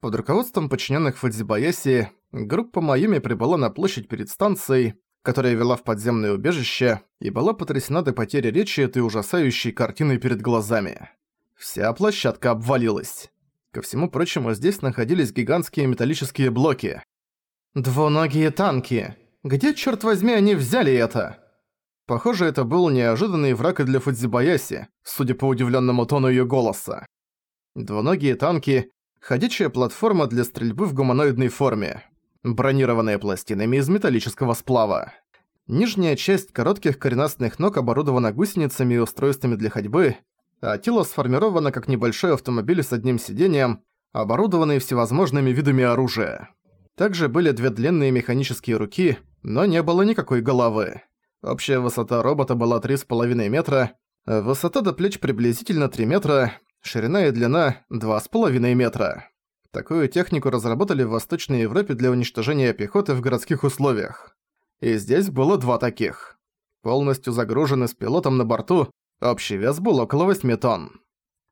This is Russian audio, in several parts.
Под руководством подчиненных Фудзибаяси группа Майюми прибыла на площадь перед станцией, которая вела в подземное убежище, и была потрясена до потери речи этой ужасающей картиной перед глазами. Вся площадка обвалилась. Ко всему прочему, здесь находились гигантские металлические блоки. «Двуногие танки! Где, черт возьми, они взяли это?» Похоже, это был неожиданный враг и для Фудзибаяси, судя по удивленному тону ее голоса. Двуногие танки – ходячая платформа для стрельбы в гуманоидной форме, бронированная пластинами из металлического сплава. Нижняя часть коротких коренастных ног оборудована гусеницами и устройствами для ходьбы, а тело сформировано как небольшой автомобиль с одним сиденьем, оборудованный всевозможными видами оружия. Также были две длинные механические руки, но не было никакой головы. Общая высота робота была 3,5 метра, высота до плеч приблизительно 3 метра, ширина и длина 2,5 метра. Такую технику разработали в Восточной Европе для уничтожения пехоты в городских условиях. И здесь было два таких. Полностью загружены с пилотом на борту, общий вес был около 8 тонн.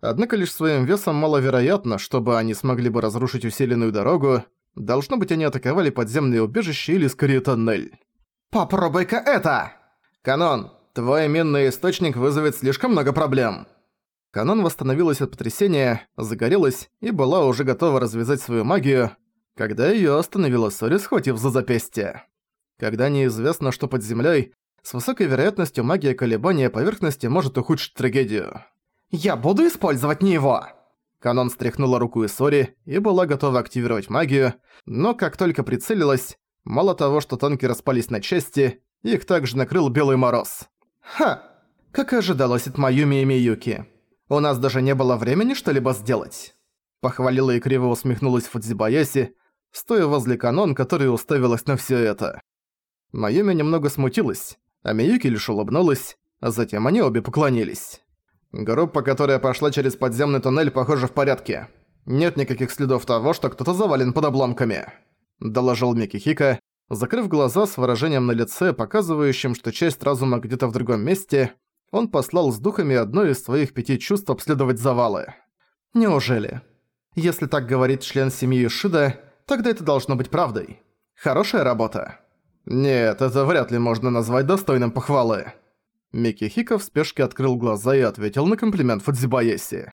Однако лишь своим весом маловероятно, чтобы они смогли бы разрушить усиленную дорогу, должно быть они атаковали подземные убежища или скорее тоннель. «Попробуй-ка это!» «Канон, твой минный источник вызовет слишком много проблем». Канон восстановилась от потрясения, загорелась и была уже готова развязать свою магию, когда её остановила Сори, схватив за запястье. Когда неизвестно, что под землёй, с высокой вероятностью магия колебания поверхности может ухудшить трагедию. «Я буду использовать не его!» Канон стряхнула руку Исори и была готова активировать магию, но как только прицелилась, Мало того, что танки распались на части, их также накрыл белый мороз. Ха! Как и ожидалось от Майюми и Миюки. У нас даже не было времени что-либо сделать. Похвалила и криво усмехнулась Фудзибаяси, стоя возле канон, которая уставилась на всё это. Майюми немного смутилась, а Миюки лишь улыбнулась, а затем они обе поклонились. Группа, которая пошла через подземный туннель, похоже, в порядке. Нет никаких следов того, что кто-то завален под обломками. – доложил Микихика, закрыв глаза с выражением на лице, показывающим, что часть разума где-то в другом месте, он послал с духами одно из своих пяти чувств обследовать завалы. «Неужели? Если так говорит член семьи Шида, тогда это должно быть правдой. Хорошая работа». «Нет, это вряд ли можно назвать достойным похвалы». Микихика в спешке открыл глаза и ответил на комплимент Фудзибаеси.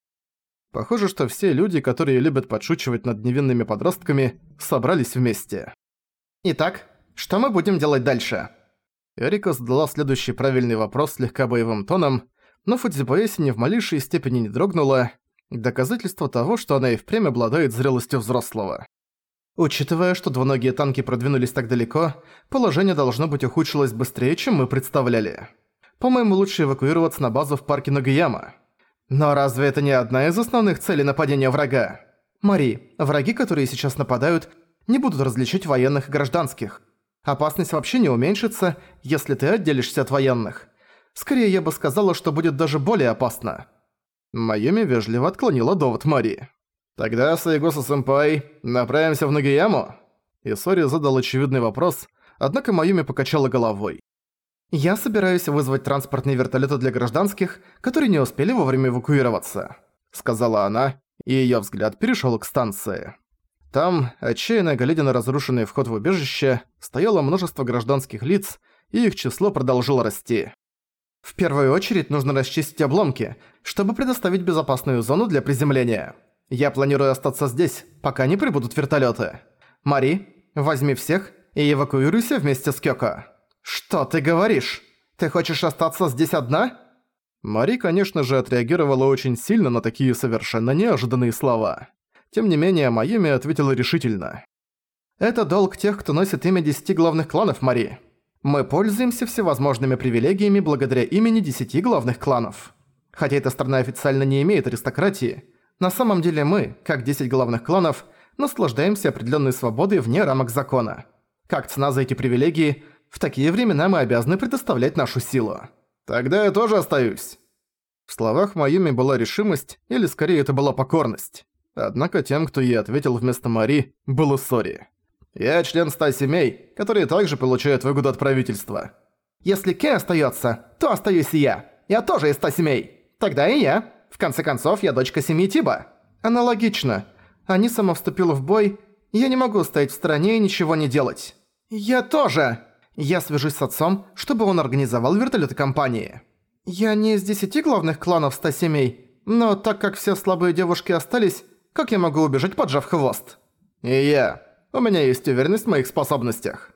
Похоже, что все люди, которые любят подшучивать над невинными подростками, собрались вместе. «Итак, что мы будем делать дальше?» Эрика задала следующий правильный вопрос слегка боевым тоном, но Фудзибаэси ни в малейшей степени не дрогнула, доказательство того, что она и впрямь обладает зрелостью взрослого. Учитывая, что двуногие танки продвинулись так далеко, положение должно быть ухудшилось быстрее, чем мы представляли. По-моему, лучше эвакуироваться на базу в парке Нагаяма. Но разве это не одна из основных целей нападения врага? Мари, враги, которые сейчас нападают, не будут различить военных и гражданских. Опасность вообще не уменьшится, если ты отделишься от военных. Скорее, я бы сказала, что будет даже более опасно. Майами вежливо отклонила довод Мари. «Тогда, Сайгоса-сэмпай, направимся в Нагияму?» Исори задал очевидный вопрос, однако Майюми покачала головой. «Я собираюсь вызвать транспортные вертолеты для гражданских, которые не успели вовремя эвакуироваться», — сказала она, и её взгляд перешёл к станции. Там, отчаянно глядя на разрушенный вход в убежище, стояло множество гражданских лиц, и их число продолжило расти. «В первую очередь нужно расчистить обломки, чтобы предоставить безопасную зону для приземления. Я планирую остаться здесь, пока не прибудут вертолёты. Мари, возьми всех и эвакуируйся вместе с Кёко». «Что ты говоришь? Ты хочешь остаться здесь одна?» Мари, конечно же, отреагировала очень сильно на такие совершенно неожиданные слова. Тем не менее, Майюми ответила решительно. «Это долг тех, кто носит имя десяти главных кланов, Мари. Мы пользуемся всевозможными привилегиями благодаря имени десяти главных кланов. Хотя эта страна официально не имеет аристократии, на самом деле мы, как десять главных кланов, наслаждаемся определенной свободой вне рамок закона. Как цена за эти привилегии – в такие времена мы обязаны предоставлять нашу силу. Тогда я тоже остаюсь». В словах Майюми была решимость, или скорее это была покорность. Однако тем, кто ей ответил вместо Мари, было Сори. «Я член ста семей, которые также получают выгоду от правительства». «Если Кей остаётся, то остаюсь и я. Я тоже из ста семей. Тогда и я. В конце концов, я дочка семьи Тиба». «Аналогично. Аниса вступила в бой, я не могу стоять в стороне и ничего не делать. Я тоже! Я свяжусь с отцом, чтобы он организовал вертолеты компании. Я не из десяти главных кланов ста семей, но так как все слабые девушки остались, как я могу убежать, поджав хвост? И я. У меня есть уверенность в моих способностях.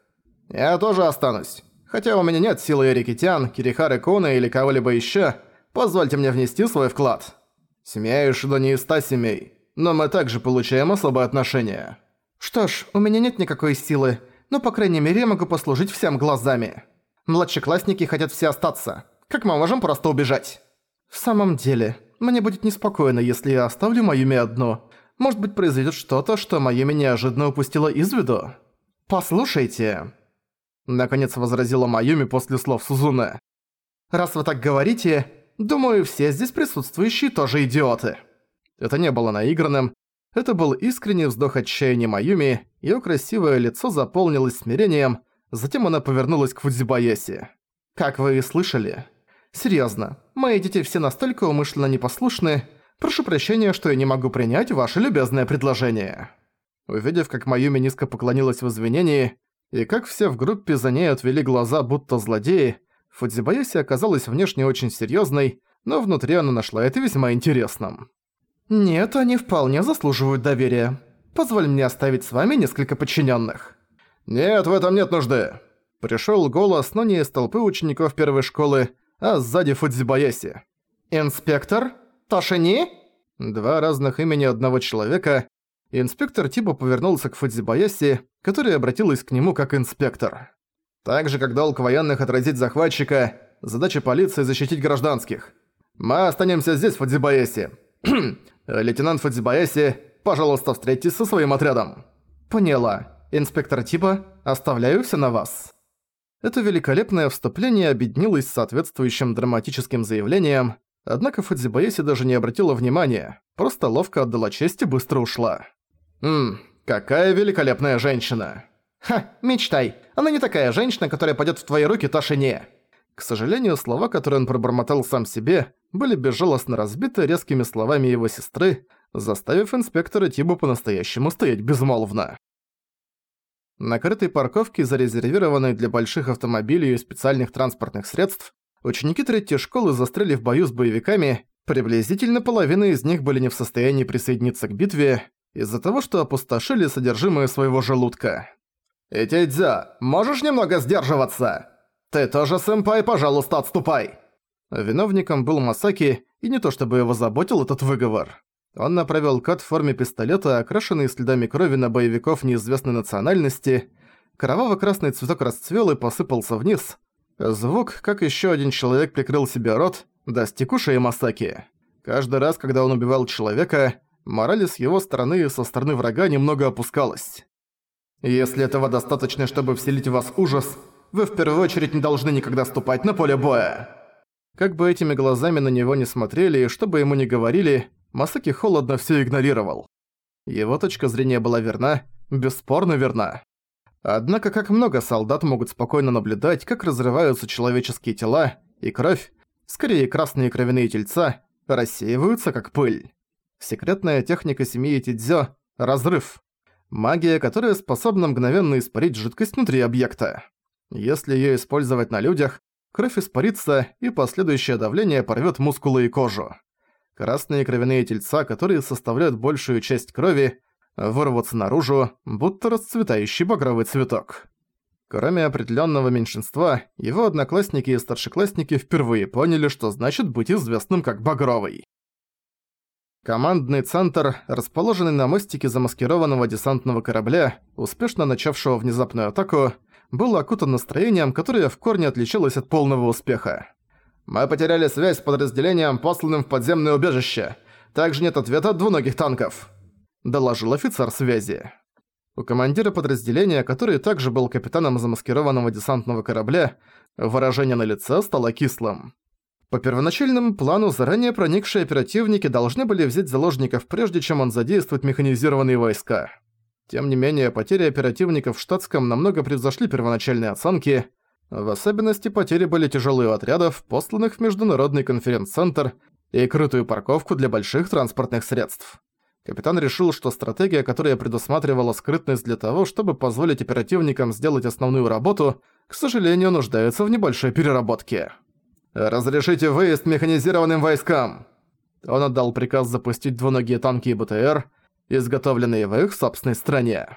Я тоже останусь. Хотя у меня нет силы Эрикитян, Кирихары Куна или кого-либо ещё, позвольте мне внести свой вклад. Семья Ишида не из ста семей, но мы также получаем особое отношение. Что ж, у меня нет никакой силы, но по крайней мере я могу послужить всем глазами. Младшеклассники хотят все остаться. Как мы можем просто убежать? В самом деле, мне будет неспокойно, если я оставлю Майюми одну. Может быть, произойдет что-то, что Майюми неожиданно упустила из виду? Послушайте. Наконец возразила Майюми после слов Сузуне. Раз вы так говорите, думаю, все здесь присутствующие тоже идиоты. Это не было наигранным, это был искренний вздох отчаяния Майюми, её красивое лицо заполнилось смирением, затем она повернулась к Фудзибаяси. «Как вы и слышали. Серьёзно, мои дети все настолько умышленно непослушны, прошу прощения, что я не могу принять ваше любезное предложение». Увидев, как Майюми низко поклонилась в извинении, и как все в группе за ней отвели глаза, будто злодеи, Фудзибаяси оказалась внешне очень серьёзной, но внутри она нашла это весьма интересным. «Нет, они вполне заслуживают доверия. Позволь мне оставить с вами несколько подчиненных. «Нет, в этом нет нужды!» Пришёл голос, но не из толпы учеников первой школы, а сзади Фудзибаяси. «Инспектор? Тошини?» Два разных имени одного человека. Инспектор Тибо повернулся к Фудзибаяси, который обратилась к нему как инспектор. Так же, как долг военных отразить захватчика, задача полиции защитить гражданских. Мы останемся здесь, Фудзибаяси. «Лейтенант Фудзибаяси, пожалуйста, встретитесь со своим отрядом». «Поняла. Инспектор Типа, оставляю все на вас». Это великолепное вступление объединилось с соответствующим драматическим заявлением, однако Фудзибаяси даже не обратила внимания, просто ловко отдала честь и быстро ушла. «Ммм, какая великолепная женщина!» «Ха, мечтай, она не такая женщина, которая пойдет в твои руки, Ташине!» К сожалению, слова, которые он пробормотал сам себе, были безжалостно разбиты резкими словами его сестры, заставив инспектора Тибу по-настоящему стоять безмолвно. На крытой парковке, зарезервированной для больших автомобилей и специальных транспортных средств, ученики третьей школы застряли в бою с боевиками, приблизительно половина из них были не в состоянии присоединиться к битве из-за того, что опустошили содержимое своего желудка. «Итидзя, можешь немного сдерживаться?» «Ты тоже, сэмпай, пожалуйста, отступай!» Виновником был Масаки, и не то чтобы его заботил этот выговор. Он направил кат в форме пистолета, окрашенный следами крови на боевиков неизвестной национальности. Кроваво-красный цветок расцвел и посыпался вниз. Звук, как еще один человек прикрыл себе рот, достиг ушей Масаки. Каждый раз, когда он убивал человека, мораль с его стороны и со стороны врага немного опускалась. «Если этого достаточно, чтобы вселить в вас ужас, вы в первую очередь не должны никогда ступать на поле боя. Как бы этими глазами на него не смотрели и что бы ему ни говорили, Масаки холодно всё игнорировал. Его точка зрения была верна, бесспорно верна. Однако как много солдат могут спокойно наблюдать, как разрываются человеческие тела, и кровь, скорее красные кровяные тельца, рассеиваются как пыль. Секретная техника семьи Тидзё – разрыв. Магия, которая способна мгновенно испарить жидкость внутри объекта. Если её использовать на людях, кровь испарится и последующее давление порвёт мускулы и кожу. Красные кровяные тельца, которые составляют большую часть крови, вырвутся наружу, будто расцветающий багровый цветок. Кроме определённого меньшинства, его одноклассники и старшеклассники впервые поняли, что значит быть известным как Багровый. Командный центр, расположенный на мостике замаскированного десантного корабля, успешно начавшего внезапную атаку, был окутан настроением, которое в корне отличалось от полного успеха. «Мы потеряли связь с подразделением, посланным в подземное убежище. Также нет ответа от двуногих танков», – доложил офицер связи. У командира подразделения, который также был капитаном замаскированного десантного корабля, выражение на лице стало кислым. По первоначальному плану заранее проникшие оперативники должны были взять заложников прежде, чем он задействует механизированные войска. Тем не менее, потери оперативников в штатском намного превзошли первоначальные оценки. В особенности потери были тяжелые отрядов, посланных в Международный конференц-центр и крытую парковку для больших транспортных средств. Капитан решил, что стратегия, которая предусматривала скрытность для того, чтобы позволить оперативникам сделать основную работу, к сожалению, нуждается в небольшой переработке. «Разрешите выезд механизированным войскам!» Он отдал приказ запустить двуногие танки и БТР, изготовленные в их собственной стране.